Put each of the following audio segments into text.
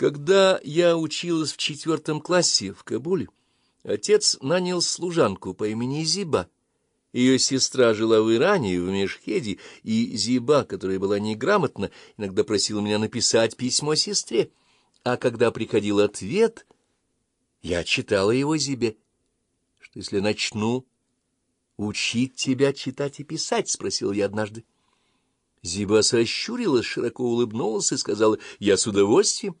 Когда я училась в четвертом классе в Кабуле, отец нанял служанку по имени Зиба. Ее сестра жила в Иране, в Мешхеде, и Зиба, которая была неграмотна, иногда просила меня написать письмо сестре. А когда приходил ответ, я читала его Зибе. — Что если начну учить тебя читать и писать? — спросил я однажды. Зиба сощурилась, широко улыбнулась и сказала, — Я с удовольствием.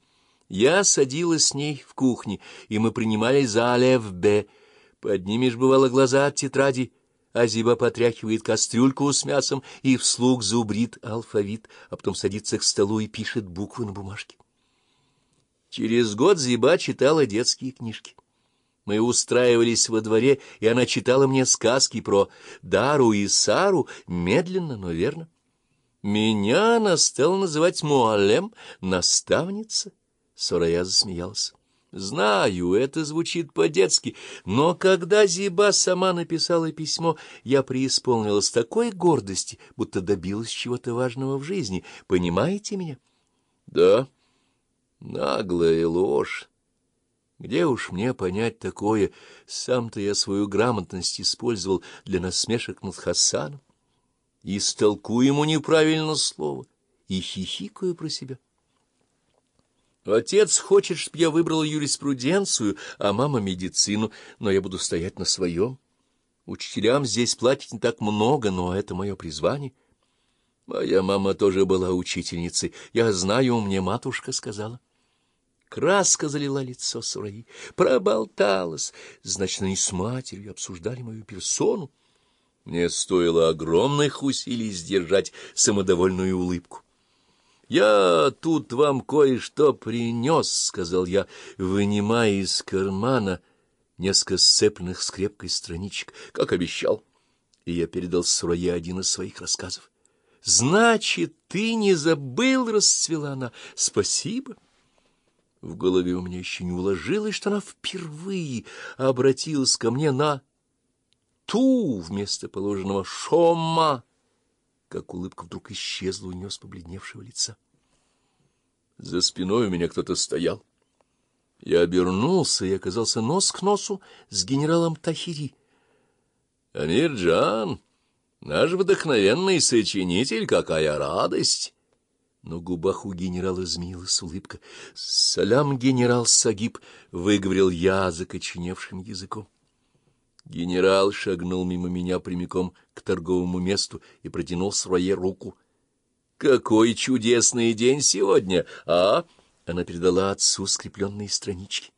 Я садилась с ней в кухне, и мы принимали за Алев Б. Поднимешь, бывало, глаза от тетради, а Зиба потряхивает кастрюльку с мясом и вслух зубрит алфавит, а потом садится к столу и пишет буквы на бумажке. Через год Зиба читала детские книжки. Мы устраивались во дворе, и она читала мне сказки про Дару и Сару, медленно, но верно. Меня она стала называть Муалем, наставница. Сорая засмеялась. Знаю, это звучит по-детски, но когда Зиба сама написала письмо, я преисполнилась такой гордости, будто добилась чего-то важного в жизни. Понимаете меня? Да, наглая ложь. Где уж мне понять такое? Сам-то я свою грамотность использовал для насмешек над Хасаном. И столкую ему неправильно слово, и хихикаю про себя. Отец хочет, чтобы я выбрал юриспруденцию, а мама — медицину, но я буду стоять на своем. Учителям здесь платить не так много, но это мое призвание. Моя мама тоже была учительницей. Я знаю, мне матушка сказала. Краска залила лицо Сураи, проболталась. Значит, они с матерью обсуждали мою персону. Мне стоило огромных усилий сдержать самодовольную улыбку. «Я тут вам кое-что принес», — сказал я, вынимая из кармана несколько сцепленных скрепкой страничек, как обещал. И я передал Сурае один из своих рассказов. «Значит, ты не забыл?» — расцвела она. «Спасибо». В голове у меня еще не уложилось, что она впервые обратилась ко мне на «ту» вместо положенного «шома» как улыбка вдруг исчезла у нее с побледневшего лица. За спиной у меня кто-то стоял. Я обернулся и оказался нос к носу с генералом Тахири. — Амирджан, наш вдохновенный сочинитель, какая радость! Но губах у генерала змеилась улыбка. — Салям, генерал Сагиб! — выговорил я закоченевшим языком. Генерал шагнул мимо меня прямиком к торговому месту и протянул своей руку. «Какой чудесный день сегодня, а?» Она передала отцу скрепленные странички.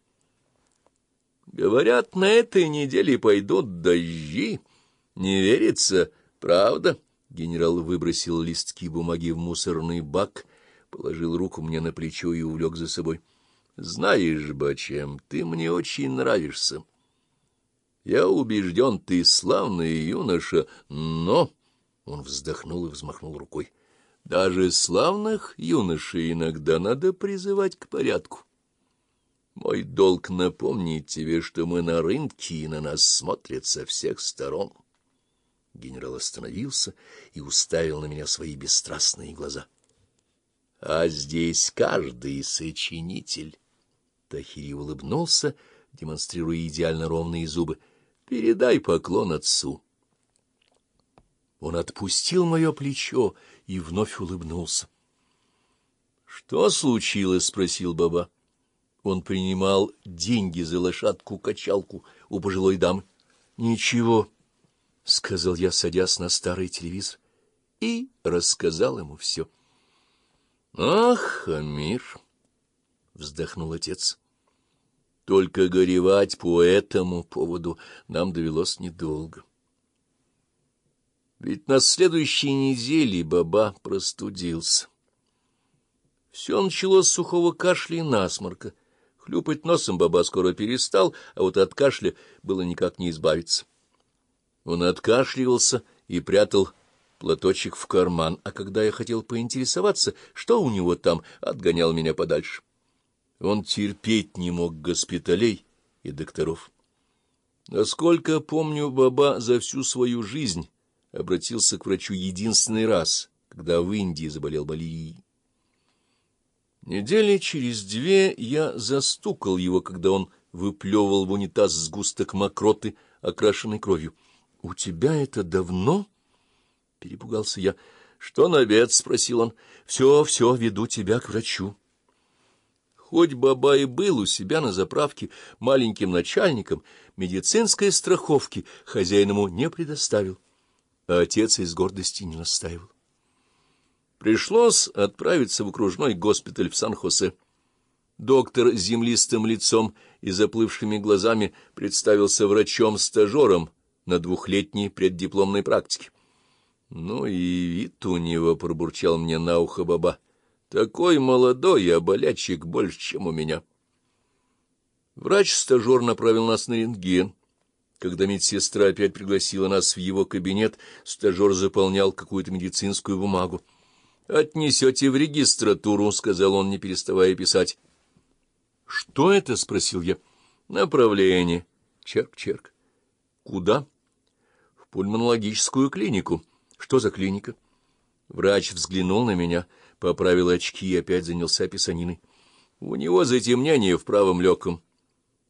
«Говорят, на этой неделе пойдут дожди. Не верится, правда?» Генерал выбросил листки бумаги в мусорный бак, положил руку мне на плечо и увлек за собой. «Знаешь, Бачем, ты мне очень нравишься». Я убежден, ты славный юноша, но... Он вздохнул и взмахнул рукой. Даже славных юношей иногда надо призывать к порядку. Мой долг напомнить тебе, что мы на рынке, и на нас смотрят со всех сторон. Генерал остановился и уставил на меня свои бесстрастные глаза. — А здесь каждый сочинитель. Тахири улыбнулся, демонстрируя идеально ровные зубы. Передай поклон отцу. Он отпустил мое плечо и вновь улыбнулся. — Что случилось? — спросил Баба. Он принимал деньги за лошадку-качалку у пожилой дамы. — Ничего, — сказал я, садясь на старый телевизор, и рассказал ему все. — Ах, Амир! — вздохнул отец. — только горевать по этому поводу нам довелось недолго. Ведь на следующей неделе Баба простудился. Все началось с сухого кашля и насморка. Хлюпать носом Баба скоро перестал, а вот от кашля было никак не избавиться. Он откашливался и прятал платочек в карман, а когда я хотел поинтересоваться, что у него там, отгонял меня подальше. Он терпеть не мог госпиталей и докторов. Насколько помню, Баба за всю свою жизнь обратился к врачу единственный раз, когда в Индии заболел Балией. Недели через две я застукал его, когда он выплевывал в унитаз сгусток мокроты, окрашенной кровью. — У тебя это давно? — перепугался я. — Что на обед? — спросил он. — Все, все, веду тебя к врачу. Хоть баба и был у себя на заправке маленьким начальником, медицинской страховки хозяин ему не предоставил, а отец из гордости не настаивал. Пришлось отправиться в окружной госпиталь в Сан-Хосе. Доктор с землистым лицом и заплывшими глазами представился врачом-стажером на двухлетней преддипломной практике. Ну и вид у него пробурчал мне на ухо баба. Такой молодой, а болячек больше, чем у меня. Врач-стажер направил нас на рентген. Когда медсестра опять пригласила нас в его кабинет, стажер заполнял какую-то медицинскую бумагу. «Отнесете в регистратуру», — сказал он, не переставая писать. «Что это?» — спросил я. «Направление». Черк-черк. «Куда?» «В пульмонологическую клинику». «Что за клиника?» Врач взглянул на меня, поправил очки и опять занялся писаниной. «У него затемнение в правом легком.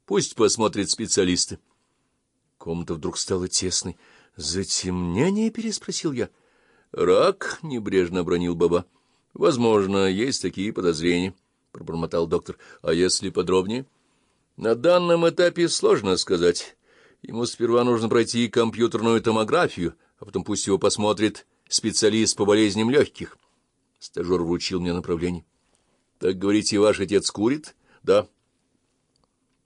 Пусть посмотрят специалисты». Комната вдруг стала тесной. «Затемнение?» — переспросил я. «Рак», — небрежно бронил Баба. «Возможно, есть такие подозрения», — пробормотал доктор. «А если подробнее?» «На данном этапе сложно сказать. Ему сперва нужно пройти компьютерную томографию, а потом пусть его посмотрит специалист по болезням легких». Стажер вручил мне направление. «Так, говорите, ваш отец курит?» «Да».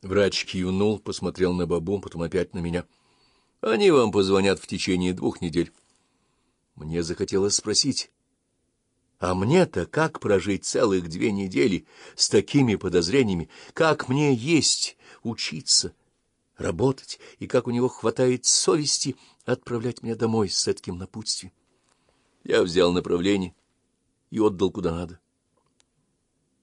Врач кивнул, посмотрел на Бабу, потом опять на меня. «Они вам позвонят в течение двух недель». Мне захотелось спросить, а мне-то как прожить целых две недели с такими подозрениями? Как мне есть, учиться, работать, и как у него хватает совести отправлять меня домой с таким напутствием? Я взял направление и отдал куда надо.